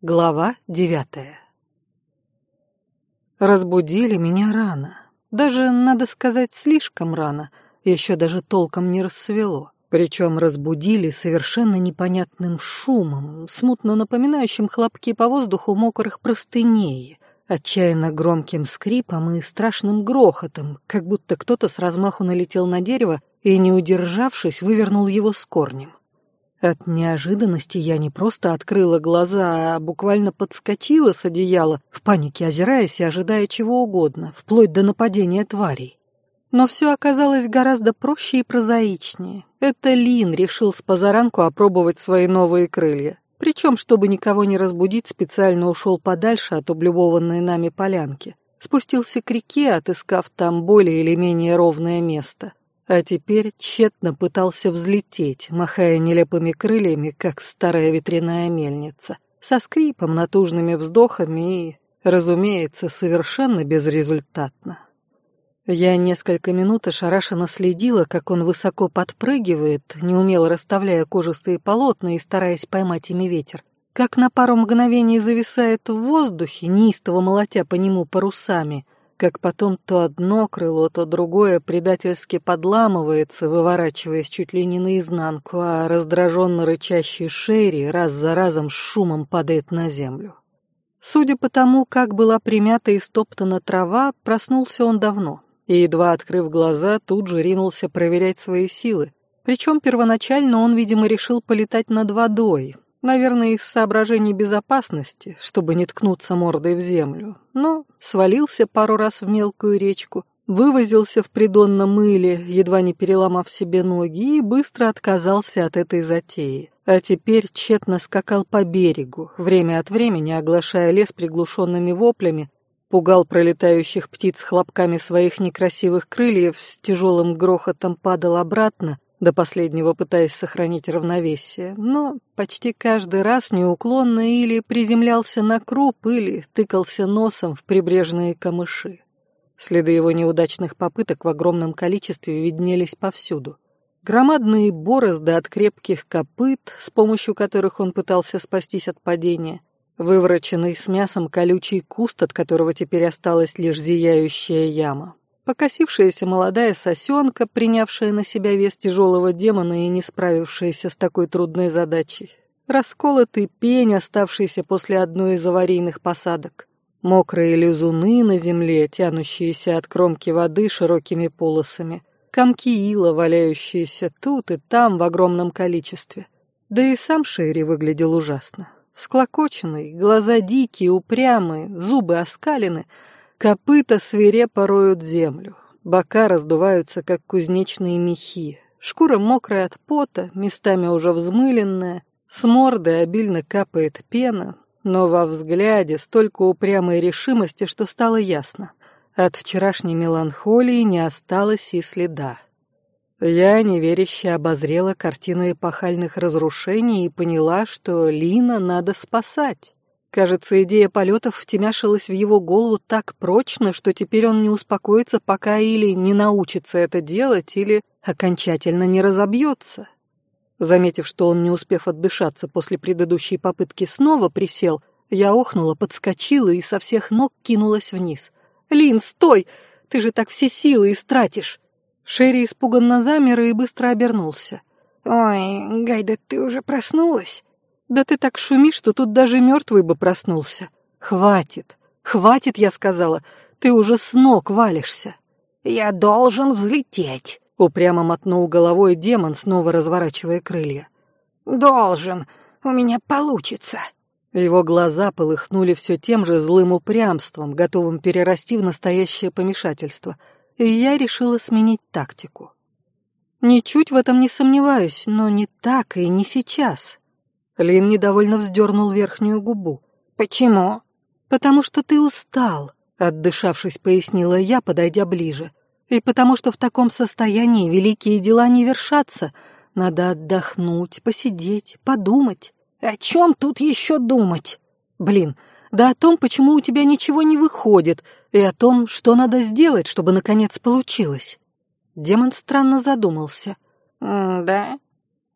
Глава девятая Разбудили меня рано. Даже, надо сказать, слишком рано. Еще даже толком не рассвело. Причем разбудили совершенно непонятным шумом, смутно напоминающим хлопки по воздуху мокрых простыней, отчаянно громким скрипом и страшным грохотом, как будто кто-то с размаху налетел на дерево и, не удержавшись, вывернул его с корнем. От неожиданности я не просто открыла глаза, а буквально подскочила с одеяла, в панике озираясь и ожидая чего угодно, вплоть до нападения тварей. Но все оказалось гораздо проще и прозаичнее. Это Лин решил с позаранку опробовать свои новые крылья. Причем, чтобы никого не разбудить, специально ушел подальше от облюбованной нами полянки. Спустился к реке, отыскав там более или менее ровное место а теперь тщетно пытался взлететь, махая нелепыми крыльями, как старая ветряная мельница, со скрипом, натужными вздохами и, разумеется, совершенно безрезультатно. Я несколько минут ошарашенно следила, как он высоко подпрыгивает, неумело расставляя кожистые полотна и стараясь поймать ими ветер, как на пару мгновений зависает в воздухе, неистово молотя по нему парусами — как потом то одно крыло, то другое предательски подламывается, выворачиваясь чуть ли не наизнанку, а раздраженно рычащий Шерри раз за разом с шумом падает на землю. Судя по тому, как была примята и стоптана трава, проснулся он давно, и, едва открыв глаза, тут же ринулся проверять свои силы. Причем первоначально он, видимо, решил полетать над водой, Наверное, из соображений безопасности, чтобы не ткнуться мордой в землю. Но свалился пару раз в мелкую речку, вывозился в придонном мыле, едва не переломав себе ноги, и быстро отказался от этой затеи. А теперь тщетно скакал по берегу, время от времени оглашая лес приглушенными воплями, пугал пролетающих птиц хлопками своих некрасивых крыльев, с тяжелым грохотом падал обратно, до последнего пытаясь сохранить равновесие, но почти каждый раз неуклонно или приземлялся на круп, или тыкался носом в прибрежные камыши. Следы его неудачных попыток в огромном количестве виднелись повсюду. Громадные борозды от крепких копыт, с помощью которых он пытался спастись от падения, вывороченный с мясом колючий куст, от которого теперь осталась лишь зияющая яма покосившаяся молодая сосенка, принявшая на себя вес тяжелого демона и не справившаяся с такой трудной задачей, расколотый пень, оставшийся после одной из аварийных посадок, мокрые лизуны на земле, тянущиеся от кромки воды широкими полосами, комки ила, валяющиеся тут и там в огромном количестве. Да и сам Шерри выглядел ужасно. Всклокоченный, глаза дикие, упрямые, зубы оскалены — Копыта свирепо роют землю, бока раздуваются, как кузнечные мехи, шкура мокрая от пота, местами уже взмыленная, с мордой обильно капает пена, но во взгляде столько упрямой решимости, что стало ясно. От вчерашней меланхолии не осталось и следа. Я неверяще обозрела картину эпохальных разрушений и поняла, что Лина надо спасать. Кажется, идея полетов втемяшилась в его голову так прочно, что теперь он не успокоится, пока или не научится это делать, или окончательно не разобьется. Заметив, что он, не успев отдышаться после предыдущей попытки, снова присел, я охнула, подскочила и со всех ног кинулась вниз. «Лин, стой! Ты же так все силы истратишь!» Шерри испуганно замер и быстро обернулся. «Ой, Гайда, ты уже проснулась?» Да ты так шумишь, что тут даже мертвый бы проснулся. Хватит, хватит, я сказала, ты уже с ног валишься. Я должен взлететь, упрямо мотнул головой демон, снова разворачивая крылья. Должен, у меня получится. Его глаза полыхнули все тем же злым упрямством, готовым перерасти в настоящее помешательство, и я решила сменить тактику. Ничуть в этом не сомневаюсь, но не так и не сейчас. Лин недовольно вздернул верхнюю губу. «Почему?» «Потому что ты устал», — отдышавшись, пояснила я, подойдя ближе. «И потому что в таком состоянии великие дела не вершатся. Надо отдохнуть, посидеть, подумать». «О чем тут еще думать?» «Блин, да о том, почему у тебя ничего не выходит, и о том, что надо сделать, чтобы наконец получилось». Демон странно задумался. «Да?»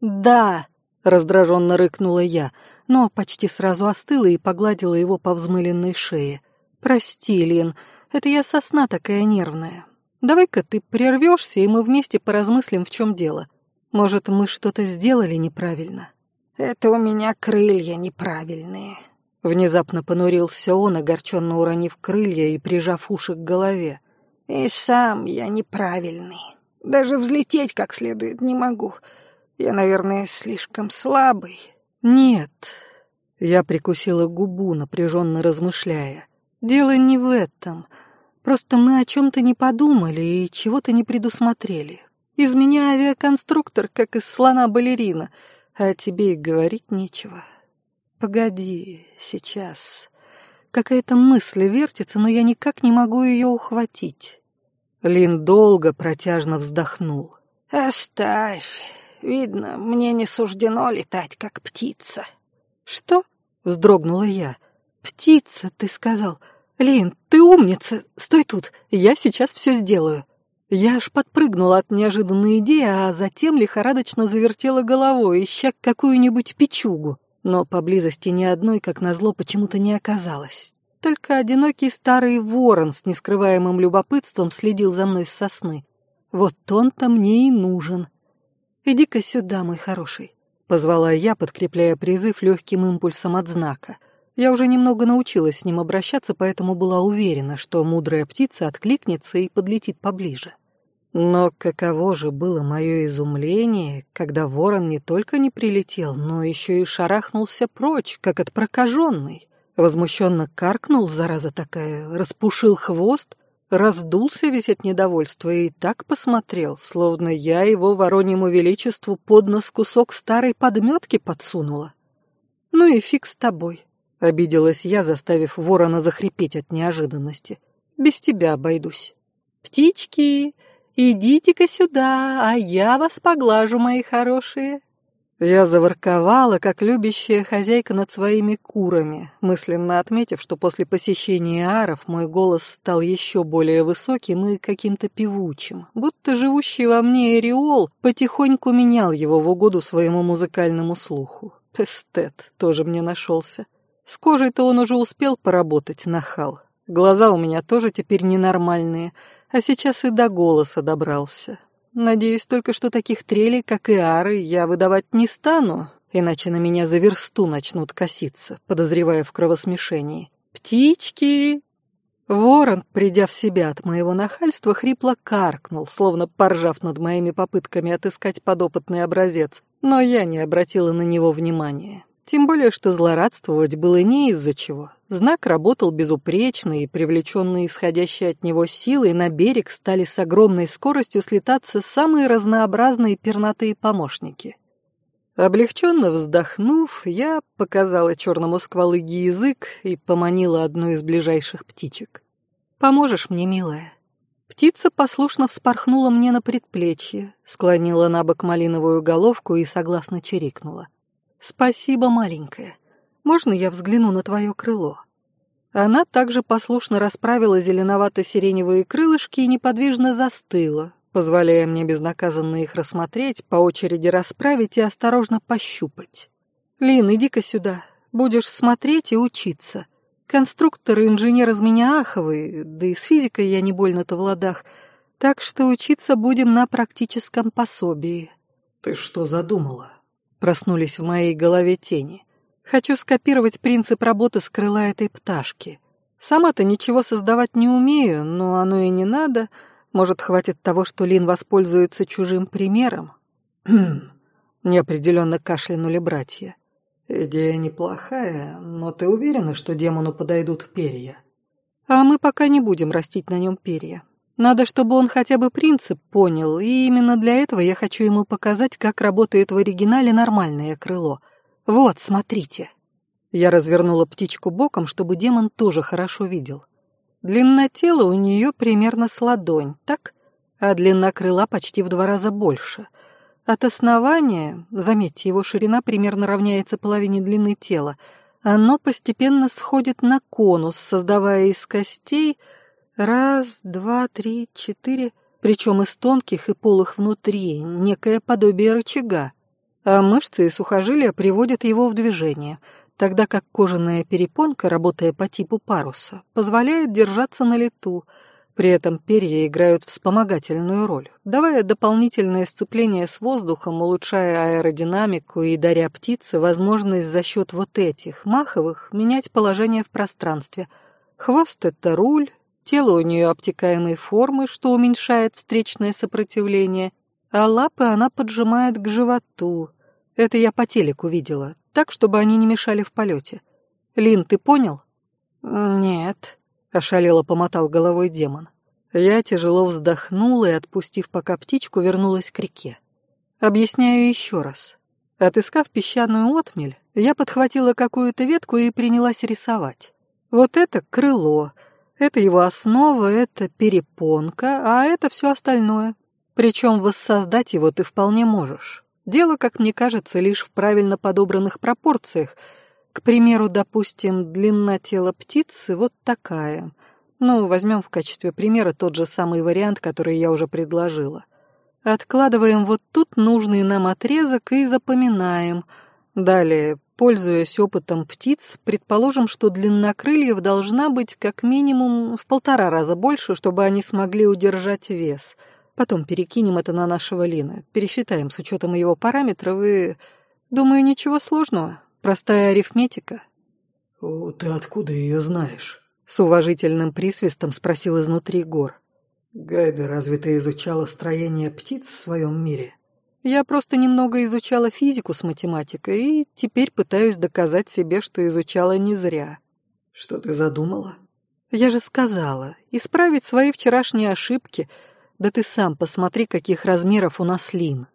«Да», — раздраженно рыкнула я. но почти сразу остыла и погладила его по взмыленной шее. «Прости, Лин, это я сосна такая нервная. Давай-ка ты прервешься, и мы вместе поразмыслим, в чем дело. Может, мы что-то сделали неправильно?» «Это у меня крылья неправильные». Внезапно понурился он, огорченно уронив крылья и прижав уши к голове. «И сам я неправильный. Даже взлететь как следует не могу. Я, наверное, слишком слабый». «Нет». Я прикусила губу, напряженно размышляя. «Дело не в этом. Просто мы о чем-то не подумали и чего-то не предусмотрели. Из меня авиаконструктор, как из слона балерина, а тебе и говорить нечего. Погоди, сейчас. Какая-то мысль вертится, но я никак не могу ее ухватить. Лин долго протяжно вздохнул. «Оставь. Видно, мне не суждено летать, как птица». «Что?» — вздрогнула я. «Птица, ты сказал. Лин, ты умница. Стой тут, я сейчас все сделаю». Я аж подпрыгнула от неожиданной идеи, а затем лихорадочно завертела головой, ища какую-нибудь печугу. Но поблизости ни одной, как назло, почему-то не оказалось. Только одинокий старый ворон с нескрываемым любопытством следил за мной с сосны. Вот он-то мне и нужен. «Иди-ка сюда, мой хороший», — позвала я, подкрепляя призыв легким импульсом от знака. Я уже немного научилась с ним обращаться, поэтому была уверена, что мудрая птица откликнется и подлетит поближе. Но каково же было мое изумление, когда ворон не только не прилетел, но еще и шарахнулся прочь, как от прокаженной. Возмущенно каркнул, зараза такая, распушил хвост, раздулся весь от недовольства и так посмотрел, словно я его вороньему величеству под нос кусок старой подметки подсунула. «Ну и фиг с тобой», — обиделась я, заставив ворона захрипеть от неожиданности. «Без тебя обойдусь». «Птички!» «Идите-ка сюда, а я вас поглажу, мои хорошие». Я заворковала, как любящая хозяйка над своими курами, мысленно отметив, что после посещения аров мой голос стал еще более высоким и каким-то певучим, будто живущий во мне Эриол потихоньку менял его в угоду своему музыкальному слуху. Эстет тоже мне нашелся. С кожей-то он уже успел поработать, нахал. Глаза у меня тоже теперь ненормальные — а сейчас и до голоса добрался. Надеюсь только, что таких трелей, как и ары, я выдавать не стану, иначе на меня за версту начнут коситься, подозревая в кровосмешении. «Птички!» Ворон, придя в себя от моего нахальства, хрипло каркнул, словно поржав над моими попытками отыскать подопытный образец, но я не обратила на него внимания. Тем более, что злорадствовать было не из-за чего. Знак работал безупречно, и привлеченные исходящей от него силой на берег стали с огромной скоростью слетаться самые разнообразные пернатые помощники. Облегченно вздохнув, я показала черному сквалыге язык и поманила одну из ближайших птичек. «Поможешь мне, милая?» Птица послушно вспорхнула мне на предплечье, склонила на бок малиновую головку и согласно чирикнула. «Спасибо, маленькая. Можно я взгляну на твое крыло?» Она также послушно расправила зеленовато-сиреневые крылышки и неподвижно застыла, позволяя мне безнаказанно их рассмотреть, по очереди расправить и осторожно пощупать. «Лин, иди-ка сюда. Будешь смотреть и учиться. Конструктор и инженер из меня аховый, да и с физикой я не больно-то в ладах, так что учиться будем на практическом пособии». «Ты что задумала?» Проснулись в моей голове тени. Хочу скопировать принцип работы с крыла этой пташки. Сама-то ничего создавать не умею, но оно и не надо. Может, хватит того, что Лин воспользуется чужим примером? Неопределенно кашлянули братья. Идея неплохая, но ты уверена, что демону подойдут перья? А мы пока не будем растить на нем перья. Надо, чтобы он хотя бы принцип понял, и именно для этого я хочу ему показать, как работает в оригинале нормальное крыло. Вот, смотрите. Я развернула птичку боком, чтобы демон тоже хорошо видел. Длина тела у нее примерно с ладонь, так? А длина крыла почти в два раза больше. От основания, заметьте, его ширина примерно равняется половине длины тела, оно постепенно сходит на конус, создавая из костей Раз, два, три, четыре, причем из тонких и полых внутри, некое подобие рычага. А мышцы и сухожилия приводят его в движение. тогда как кожаная перепонка, работая по типу паруса, позволяет держаться на лету. При этом перья играют вспомогательную роль, давая дополнительное сцепление с воздухом, улучшая аэродинамику и даря птице возможность за счет вот этих, маховых, менять положение в пространстве. Хвост — это руль, тело у нее обтекаемой формы, что уменьшает встречное сопротивление, а лапы она поджимает к животу. Это я по телеку видела, так, чтобы они не мешали в полете. Лин, ты понял? Нет, ошалело помотал головой демон. Я тяжело вздохнула и, отпустив пока птичку, вернулась к реке. Объясняю еще раз. Отыскав песчаную отмель, я подхватила какую-то ветку и принялась рисовать. Вот это крыло, это его основа, это перепонка, а это все остальное. Причем воссоздать его ты вполне можешь. Дело, как мне кажется, лишь в правильно подобранных пропорциях. К примеру, допустим, длина тела птицы вот такая. Ну, возьмем в качестве примера тот же самый вариант, который я уже предложила. Откладываем вот тут нужный нам отрезок и запоминаем. Далее, пользуясь опытом птиц, предположим, что длина крыльев должна быть как минимум в полтора раза больше, чтобы они смогли удержать вес — Потом перекинем это на нашего Лина, пересчитаем с учетом его параметров и... Думаю, ничего сложного. Простая арифметика. «О, ты откуда ее знаешь?» С уважительным присвистом спросил изнутри гор. «Гайда, разве ты изучала строение птиц в своем мире?» «Я просто немного изучала физику с математикой и теперь пытаюсь доказать себе, что изучала не зря». «Что ты задумала?» «Я же сказала, исправить свои вчерашние ошибки — да ты сам посмотри, каких размеров у нас лин.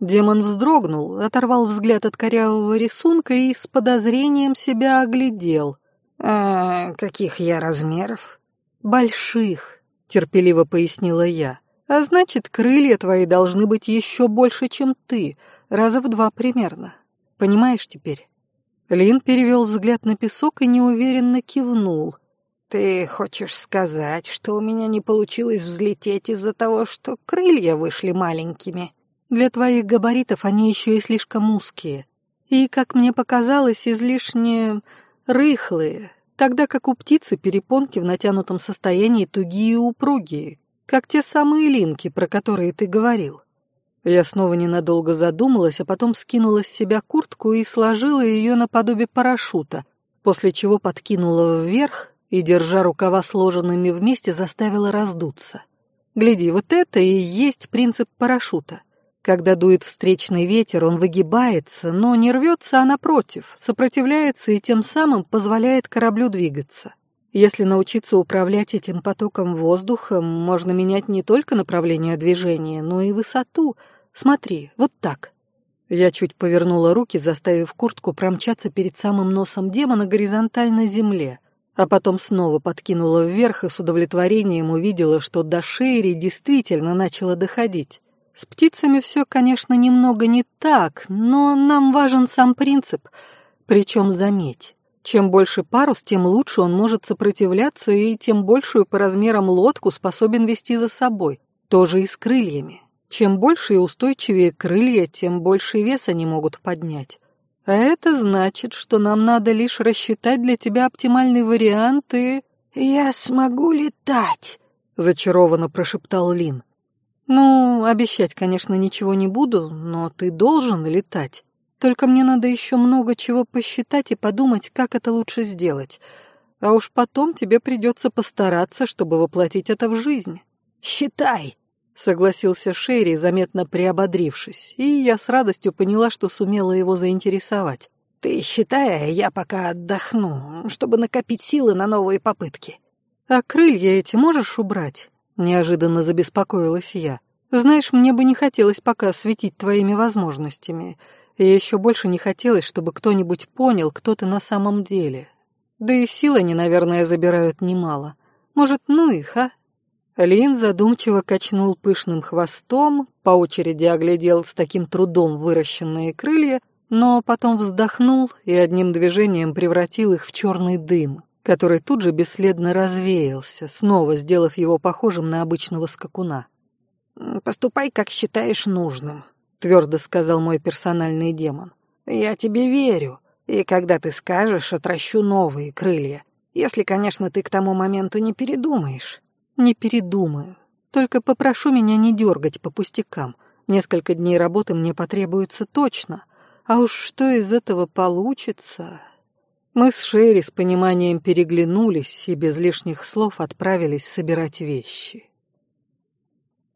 Демон вздрогнул, оторвал взгляд от корявого рисунка и с подозрением себя оглядел. «А каких я размеров?» «Больших», — терпеливо пояснила я. «А значит, крылья твои должны быть еще больше, чем ты, раза в два примерно. Понимаешь теперь?» Лин перевел взгляд на песок и неуверенно кивнул. «Ты хочешь сказать, что у меня не получилось взлететь из-за того, что крылья вышли маленькими?» «Для твоих габаритов они еще и слишком узкие. И, как мне показалось, излишне рыхлые, тогда как у птицы перепонки в натянутом состоянии тугие и упругие, как те самые линки, про которые ты говорил». Я снова ненадолго задумалась, а потом скинула с себя куртку и сложила ее наподобие парашюта, после чего подкинула вверх, и, держа рукава сложенными вместе, заставила раздуться. Гляди, вот это и есть принцип парашюта. Когда дует встречный ветер, он выгибается, но не рвется, а напротив, сопротивляется и тем самым позволяет кораблю двигаться. Если научиться управлять этим потоком воздуха, можно менять не только направление движения, но и высоту. Смотри, вот так. Я чуть повернула руки, заставив куртку промчаться перед самым носом демона горизонтально земле а потом снова подкинула вверх и с удовлетворением увидела, что до Шейри действительно начала доходить. С птицами все, конечно, немного не так, но нам важен сам принцип. Причем, заметь, чем больше парус, тем лучше он может сопротивляться и тем большую по размерам лодку способен вести за собой. Тоже и с крыльями. Чем больше и устойчивее крылья, тем больше вес они могут поднять. А это значит, что нам надо лишь рассчитать для тебя оптимальный вариант и... «Я смогу летать», — зачарованно прошептал Лин. «Ну, обещать, конечно, ничего не буду, но ты должен летать. Только мне надо еще много чего посчитать и подумать, как это лучше сделать. А уж потом тебе придется постараться, чтобы воплотить это в жизнь. Считай!» согласился Шерри, заметно приободрившись, и я с радостью поняла, что сумела его заинтересовать. «Ты считай, а я пока отдохну, чтобы накопить силы на новые попытки». «А крылья эти можешь убрать?» — неожиданно забеспокоилась я. «Знаешь, мне бы не хотелось пока светить твоими возможностями, и еще больше не хотелось, чтобы кто-нибудь понял, кто ты на самом деле. Да и силы они, наверное, забирают немало. Может, ну их, а?» Лин задумчиво качнул пышным хвостом, по очереди оглядел с таким трудом выращенные крылья, но потом вздохнул и одним движением превратил их в черный дым, который тут же бесследно развеялся, снова сделав его похожим на обычного скакуна. «Поступай, как считаешь нужным», — твердо сказал мой персональный демон. «Я тебе верю. И когда ты скажешь, отращу новые крылья. Если, конечно, ты к тому моменту не передумаешь. Не передумаю. Только попрошу меня не дергать по пустякам. Несколько дней работы мне потребуется точно. А уж что из этого получится... Мы с Шерри с пониманием переглянулись и без лишних слов отправились собирать вещи.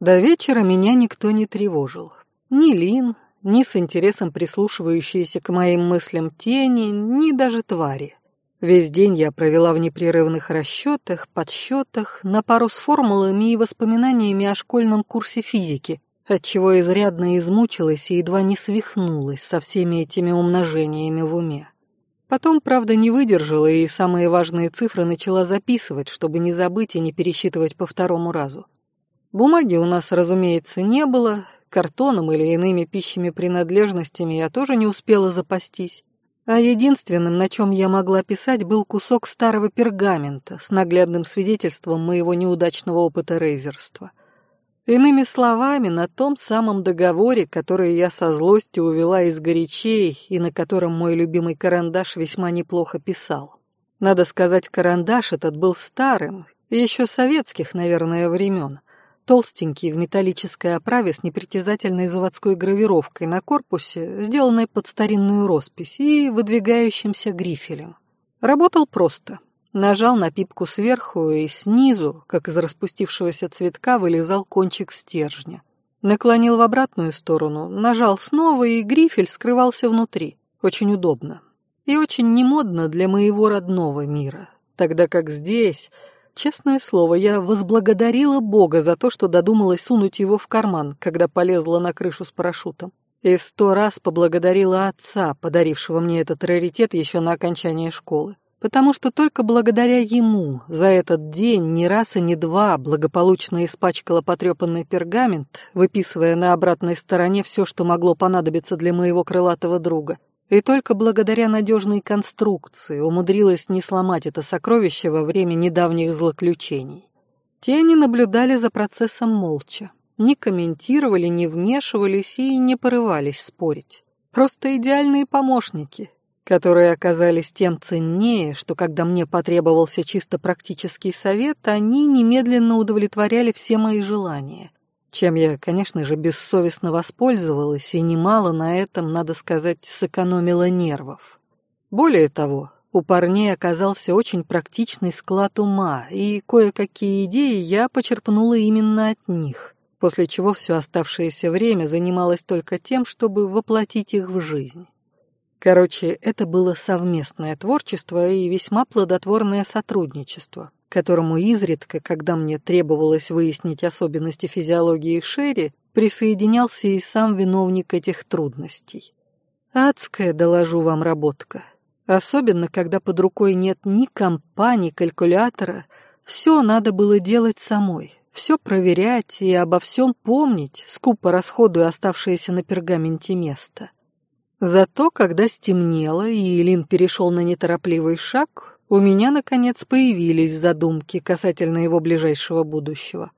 До вечера меня никто не тревожил. Ни Лин, ни с интересом прислушивающиеся к моим мыслям тени, ни даже твари. Весь день я провела в непрерывных расчетах, подсчетах, на пару с формулами и воспоминаниями о школьном курсе физики, отчего изрядно измучилась и едва не свихнулась со всеми этими умножениями в уме. Потом, правда, не выдержала и самые важные цифры начала записывать, чтобы не забыть и не пересчитывать по второму разу. Бумаги у нас, разумеется, не было, картоном или иными пищими принадлежностями я тоже не успела запастись. А единственным, на чем я могла писать, был кусок старого пергамента с наглядным свидетельством моего неудачного опыта рейзерства. Иными словами, на том самом договоре, который я со злостью увела из горячей и на котором мой любимый карандаш весьма неплохо писал. Надо сказать, карандаш этот был старым, еще советских, наверное, времен толстенький в металлической оправе с непритязательной заводской гравировкой на корпусе, сделанной под старинную роспись и выдвигающимся грифелем. Работал просто. Нажал на пипку сверху, и снизу, как из распустившегося цветка, вылезал кончик стержня. Наклонил в обратную сторону, нажал снова, и грифель скрывался внутри. Очень удобно. И очень немодно для моего родного мира. Тогда как здесь Честное слово, я возблагодарила Бога за то, что додумалась сунуть его в карман, когда полезла на крышу с парашютом. И сто раз поблагодарила отца, подарившего мне этот раритет еще на окончании школы. Потому что только благодаря ему за этот день ни раз и ни два благополучно испачкала потрепанный пергамент, выписывая на обратной стороне все, что могло понадобиться для моего крылатого друга, и только благодаря надежной конструкции умудрилась не сломать это сокровище во время недавних злоключений. Тени наблюдали за процессом молча, не комментировали, не вмешивались и не порывались спорить. Просто идеальные помощники, которые оказались тем ценнее, что когда мне потребовался чисто практический совет, они немедленно удовлетворяли все мои желания, чем я, конечно же, бессовестно воспользовалась и немало на этом, надо сказать, сэкономила нервов. Более того, у парней оказался очень практичный склад ума, и кое-какие идеи я почерпнула именно от них, после чего все оставшееся время занималась только тем, чтобы воплотить их в жизнь. Короче, это было совместное творчество и весьма плодотворное сотрудничество, которому изредка, когда мне требовалось выяснить особенности физиологии Шерри, присоединялся и сам виновник этих трудностей. Адская, доложу вам, работка. Особенно, когда под рукой нет ни компа, ни калькулятора, все надо было делать самой, все проверять и обо всем помнить, скупо расходуя оставшееся на пергаменте место. Зато, когда стемнело и Илин перешел на неторопливый шаг, у меня, наконец, появились задумки касательно его ближайшего будущего.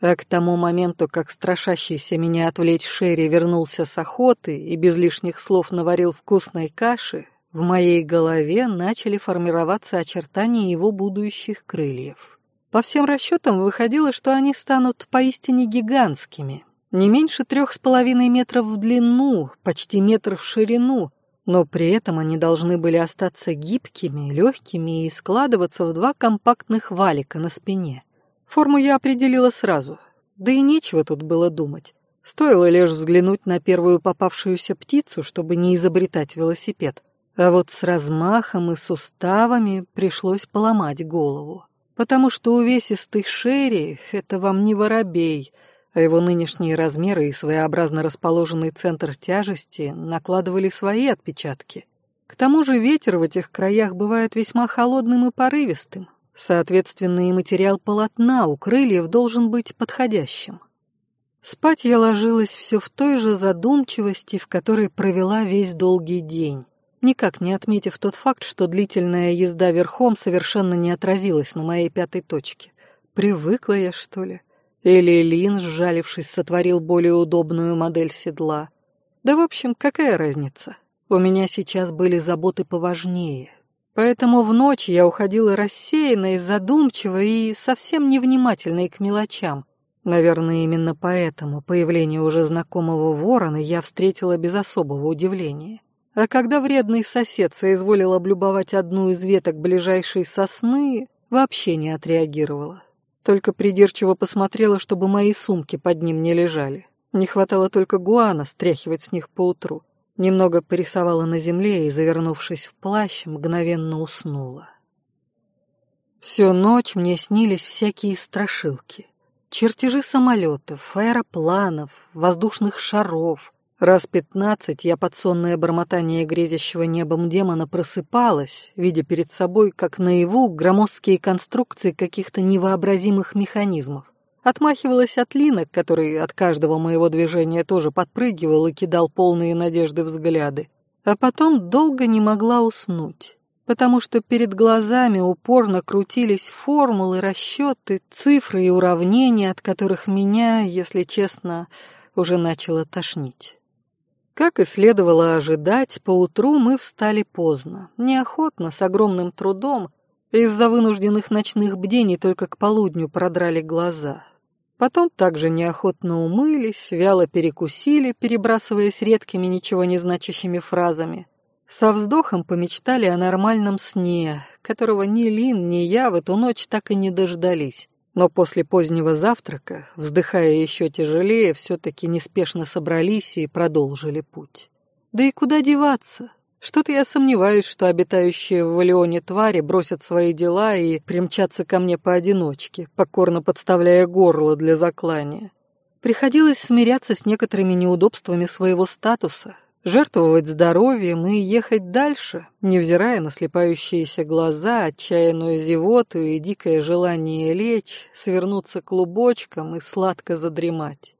А к тому моменту, как страшащийся меня отвлечь Шерри вернулся с охоты и без лишних слов наварил вкусной каши, в моей голове начали формироваться очертания его будущих крыльев. По всем расчетам выходило, что они станут поистине гигантскими, не меньше трех с половиной метров в длину, почти метр в ширину, но при этом они должны были остаться гибкими, легкими и складываться в два компактных валика на спине. Форму я определила сразу, да и нечего тут было думать. Стоило лишь взглянуть на первую попавшуюся птицу, чтобы не изобретать велосипед. А вот с размахом и суставами пришлось поломать голову. Потому что увесистый Шерри — это вам не воробей — а его нынешние размеры и своеобразно расположенный центр тяжести накладывали свои отпечатки. К тому же ветер в этих краях бывает весьма холодным и порывистым, соответственно и материал полотна у крыльев должен быть подходящим. Спать я ложилась все в той же задумчивости, в которой провела весь долгий день, никак не отметив тот факт, что длительная езда верхом совершенно не отразилась на моей пятой точке. Привыкла я, что ли? Или сжалившись, сотворил более удобную модель седла. Да, в общем, какая разница? У меня сейчас были заботы поважнее. Поэтому в ночь я уходила рассеянной, задумчивой и совсем невнимательной к мелочам. Наверное, именно поэтому появление уже знакомого ворона я встретила без особого удивления. А когда вредный сосед соизволил облюбовать одну из веток ближайшей сосны, вообще не отреагировала. Только придирчиво посмотрела, чтобы мои сумки под ним не лежали. Не хватало только гуана стряхивать с них поутру. Немного порисовала на земле и, завернувшись в плащ, мгновенно уснула. Всю ночь мне снились всякие страшилки. Чертежи самолетов, аэропланов, воздушных шаров, Раз пятнадцать я под сонное бормотание грезящего небом демона просыпалась, видя перед собой, как наяву, громоздкие конструкции каких-то невообразимых механизмов. Отмахивалась от Линок, который от каждого моего движения тоже подпрыгивал и кидал полные надежды взгляды. А потом долго не могла уснуть, потому что перед глазами упорно крутились формулы, расчеты, цифры и уравнения, от которых меня, если честно, уже начало тошнить. Как и следовало ожидать, поутру мы встали поздно, неохотно, с огромным трудом, из-за вынужденных ночных бдений только к полудню продрали глаза. Потом также неохотно умылись, вяло перекусили, перебрасываясь редкими ничего не значащими фразами. Со вздохом помечтали о нормальном сне, которого ни Лин, ни я в эту ночь так и не дождались. Но после позднего завтрака, вздыхая еще тяжелее, все-таки неспешно собрались и продолжили путь. Да и куда деваться? Что-то я сомневаюсь, что обитающие в Валионе твари бросят свои дела и примчатся ко мне поодиночке, покорно подставляя горло для заклания. Приходилось смиряться с некоторыми неудобствами своего статуса, жертвовать здоровьем и ехать дальше, невзирая на слепающиеся глаза, отчаянную зевоту и дикое желание лечь, свернуться клубочком и сладко задремать.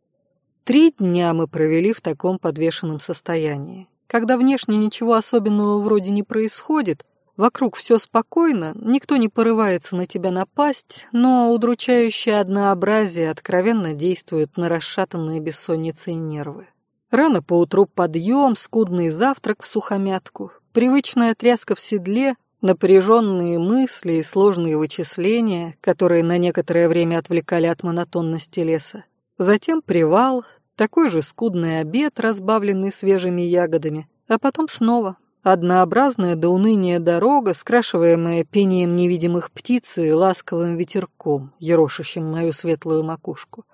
Три дня мы провели в таком подвешенном состоянии. Когда внешне ничего особенного вроде не происходит, вокруг все спокойно, никто не порывается на тебя напасть, но удручающее однообразие откровенно действует на расшатанные бессонницей нервы. Рано поутру подъем, скудный завтрак в сухомятку, привычная тряска в седле, напряженные мысли и сложные вычисления, которые на некоторое время отвлекали от монотонности леса. Затем привал, такой же скудный обед, разбавленный свежими ягодами, а потом снова однообразная до уныния дорога, скрашиваемая пением невидимых птиц и ласковым ветерком, ерошащим мою светлую макушку.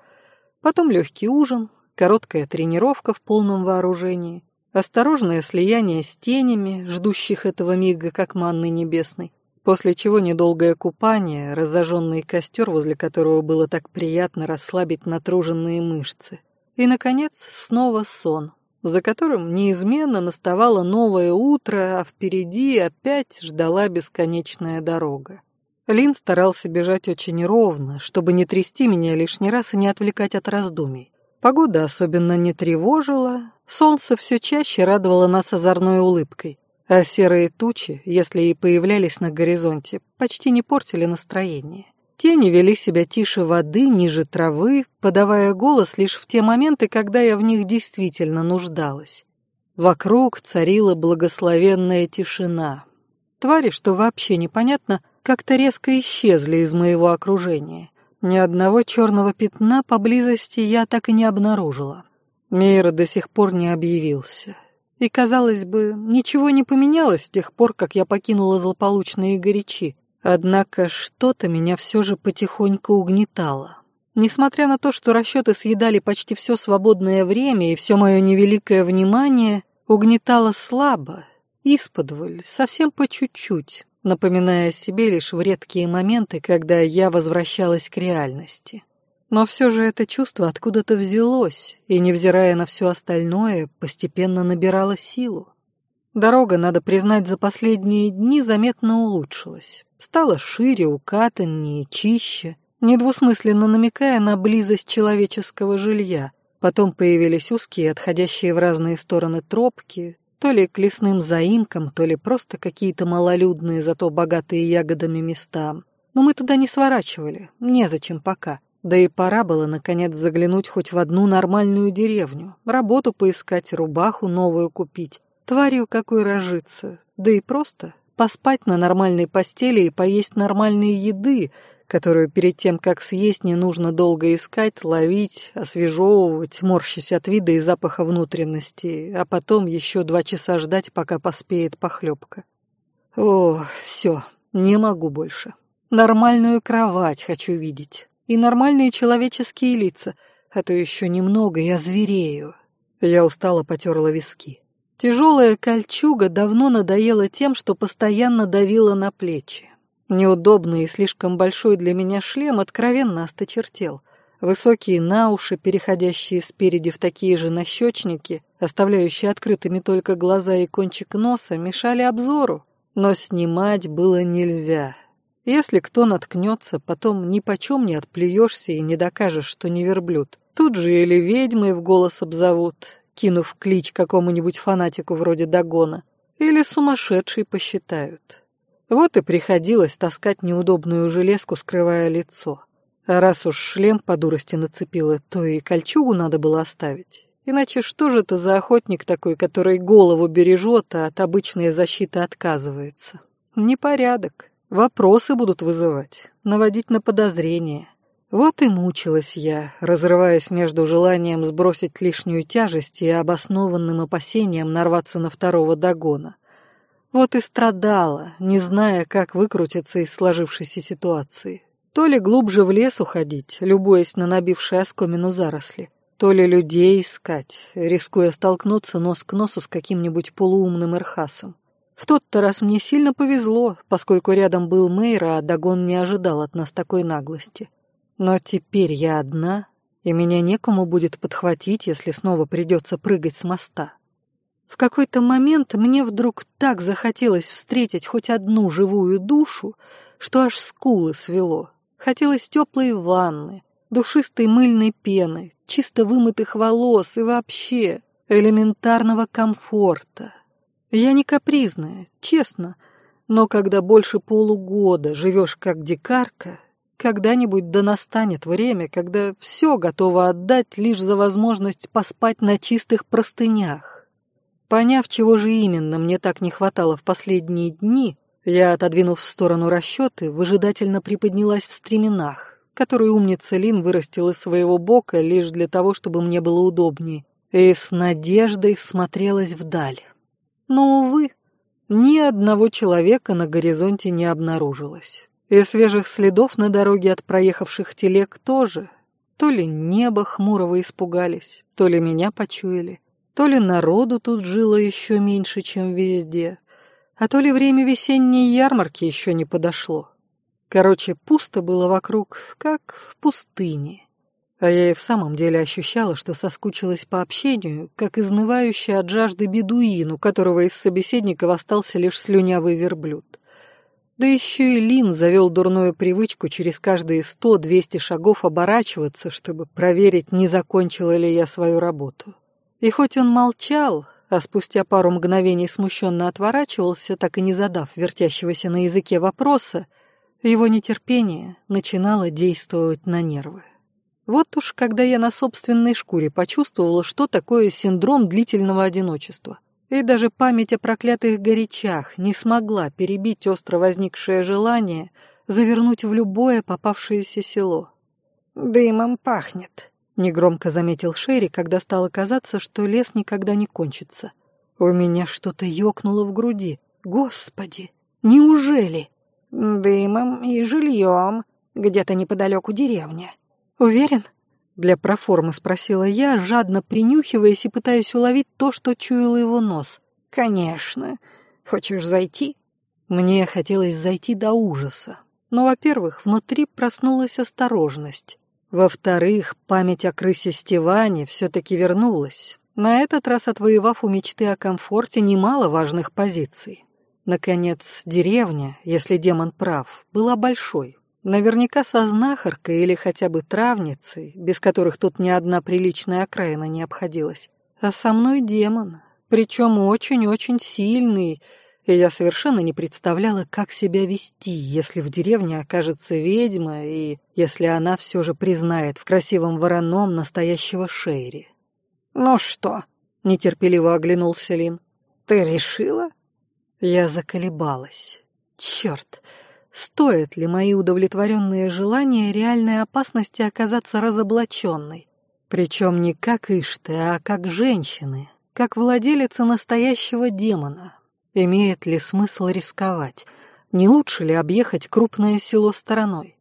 Потом легкий ужин, короткая тренировка в полном вооружении, осторожное слияние с тенями, ждущих этого мига, как манны небесной, после чего недолгое купание, разожженный костер, возле которого было так приятно расслабить натруженные мышцы. И, наконец, снова сон, за которым неизменно наставало новое утро, а впереди опять ждала бесконечная дорога. Лин старался бежать очень ровно, чтобы не трясти меня лишний раз и не отвлекать от раздумий. Погода особенно не тревожила, солнце все чаще радовало нас озорной улыбкой, а серые тучи, если и появлялись на горизонте, почти не портили настроение. Тени вели себя тише воды, ниже травы, подавая голос лишь в те моменты, когда я в них действительно нуждалась. Вокруг царила благословенная тишина. Твари, что вообще непонятно, как-то резко исчезли из моего окружения. Ни одного черного пятна поблизости я так и не обнаружила. Мейер до сих пор не объявился. И, казалось бы, ничего не поменялось с тех пор, как я покинула злополучные горячи. Однако что-то меня все же потихоньку угнетало. Несмотря на то, что расчеты съедали почти все свободное время и все мое невеликое внимание, угнетало слабо, исподволь, совсем по чуть-чуть напоминая о себе лишь в редкие моменты, когда я возвращалась к реальности. Но все же это чувство откуда-то взялось, и, невзирая на все остальное, постепенно набирало силу. Дорога, надо признать, за последние дни заметно улучшилась. Стала шире, укатаннее, чище, недвусмысленно намекая на близость человеческого жилья. Потом появились узкие, отходящие в разные стороны тропки, то ли к лесным заимкам, то ли просто какие-то малолюдные, зато богатые ягодами места. Но мы туда не сворачивали, незачем пока. Да и пора было, наконец, заглянуть хоть в одну нормальную деревню, работу поискать, рубаху новую купить. Тварью какой рожиться, да и просто поспать на нормальной постели и поесть нормальной еды, которую перед тем, как съесть, не нужно долго искать, ловить, освежевывать, морщась от вида и запаха внутренности, а потом еще два часа ждать, пока поспеет похлебка. О, все, не могу больше. Нормальную кровать хочу видеть. И нормальные человеческие лица, а то еще немного я зверею. Я устало потерла виски. Тяжелая кольчуга давно надоела тем, что постоянно давила на плечи. Неудобный и слишком большой для меня шлем откровенно осточертел. Высокие на уши, переходящие спереди в такие же нащечники, оставляющие открытыми только глаза и кончик носа, мешали обзору. Но снимать было нельзя. Если кто наткнется, потом ни почем не отплюешься и не докажешь, что не верблюд. Тут же или ведьмой в голос обзовут, кинув клич какому-нибудь фанатику вроде Дагона, или сумасшедший посчитают. Вот и приходилось таскать неудобную железку, скрывая лицо. А раз уж шлем по дурости нацепила, то и кольчугу надо было оставить. Иначе что же это за охотник такой, который голову бережет, а от обычной защиты отказывается? Непорядок. Вопросы будут вызывать, наводить на подозрения. Вот и мучилась я, разрываясь между желанием сбросить лишнюю тяжесть и обоснованным опасением нарваться на второго догона. Вот и страдала, не зная, как выкрутиться из сложившейся ситуации. То ли глубже в лес уходить, любуясь на набившие оскомину заросли, то ли людей искать, рискуя столкнуться нос к носу с каким-нибудь полуумным эрхасом. В тот-то раз мне сильно повезло, поскольку рядом был Мейра, а Дагон не ожидал от нас такой наглости. Но теперь я одна, и меня некому будет подхватить, если снова придется прыгать с моста. В какой-то момент мне вдруг так захотелось встретить хоть одну живую душу, что аж скулы свело. Хотелось теплой ванны, душистой мыльной пены, чисто вымытых волос и вообще элементарного комфорта. Я не капризная, честно, но когда больше полугода живешь как дикарка, когда-нибудь да настанет время, когда все готово отдать лишь за возможность поспать на чистых простынях. Поняв, чего же именно мне так не хватало в последние дни, я, отодвинув в сторону расчеты, выжидательно приподнялась в стременах, которые умница Лин вырастил из своего бока лишь для того, чтобы мне было удобнее, и с надеждой смотрелась вдаль. Но, увы, ни одного человека на горизонте не обнаружилось. И свежих следов на дороге от проехавших телег тоже. То ли небо хмурого испугались, то ли меня почуяли, то ли народу тут жило еще меньше, чем везде, а то ли время весенней ярмарки еще не подошло. Короче, пусто было вокруг, как в пустыне. А я и в самом деле ощущала, что соскучилась по общению, как изнывающая от жажды бедуин, у которого из собеседников остался лишь слюнявый верблюд. Да еще и Лин завел дурную привычку через каждые сто-двести шагов оборачиваться, чтобы проверить, не закончила ли я свою работу. И хоть он молчал, а спустя пару мгновений смущенно отворачивался, так и не задав вертящегося на языке вопроса, его нетерпение начинало действовать на нервы. Вот уж когда я на собственной шкуре почувствовала, что такое синдром длительного одиночества. И даже память о проклятых горячах не смогла перебить остро возникшее желание завернуть в любое попавшееся село. «Дымом пахнет», — негромко заметил Шерри, когда стало казаться, что лес никогда не кончится. У меня что-то ёкнуло в груди. Господи, неужели? «Дымом и жильем, где-то неподалеку деревня». «Уверен?» — для проформы спросила я, жадно принюхиваясь и пытаясь уловить то, что чуял его нос. «Конечно. Хочешь зайти?» Мне хотелось зайти до ужаса. Но, во-первых, внутри проснулась осторожность. Во-вторых, память о крысе Стиване все-таки вернулась, на этот раз отвоевав у мечты о комфорте немало важных позиций. Наконец, деревня, если демон прав, была большой, Наверняка со знахаркой или хотя бы травницей, без которых тут ни одна приличная окраина не обходилась. А со мной демон, причем очень-очень сильный, и я совершенно не представляла, как себя вести, если в деревне окажется ведьма, и если она все же признает в красивом вороном настоящего Шейри. «Ну что?» — нетерпеливо оглянулся Лин. Ты решила? Я заколебалась. Черт, стоят ли мои удовлетворенные желания реальной опасности оказаться разоблаченной? Причем не как Ишты, а как женщины, как владелица настоящего демона. Имеет ли смысл рисковать? Не лучше ли объехать крупное село стороной?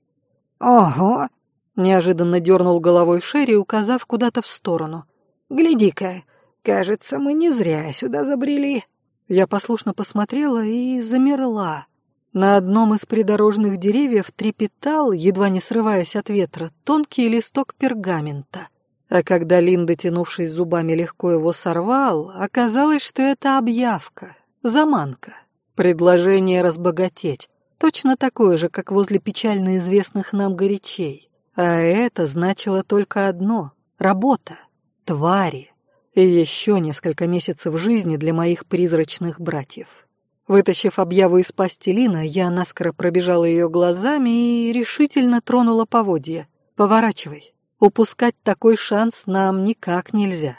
Ого! Неожиданно дернул головой Шерри, указав куда-то в сторону. Гляди-ка, кажется, мы не зря сюда забрели. Я послушно посмотрела и замерла. На одном из придорожных деревьев трепетал, едва не срываясь от ветра, тонкий листок пергамента. А когда Лин, дотянувшись зубами, легко его сорвал, оказалось, что это объявка, заманка, предложение разбогатеть, точно такое же, как возле печально известных нам горячей. А это значило только одно — работа, твари и еще несколько месяцев жизни для моих призрачных братьев. Вытащив объяву из пасти Лина, я наскоро пробежала ее глазами и решительно тронула поводья. «Поворачивай. Упускать такой шанс нам никак нельзя».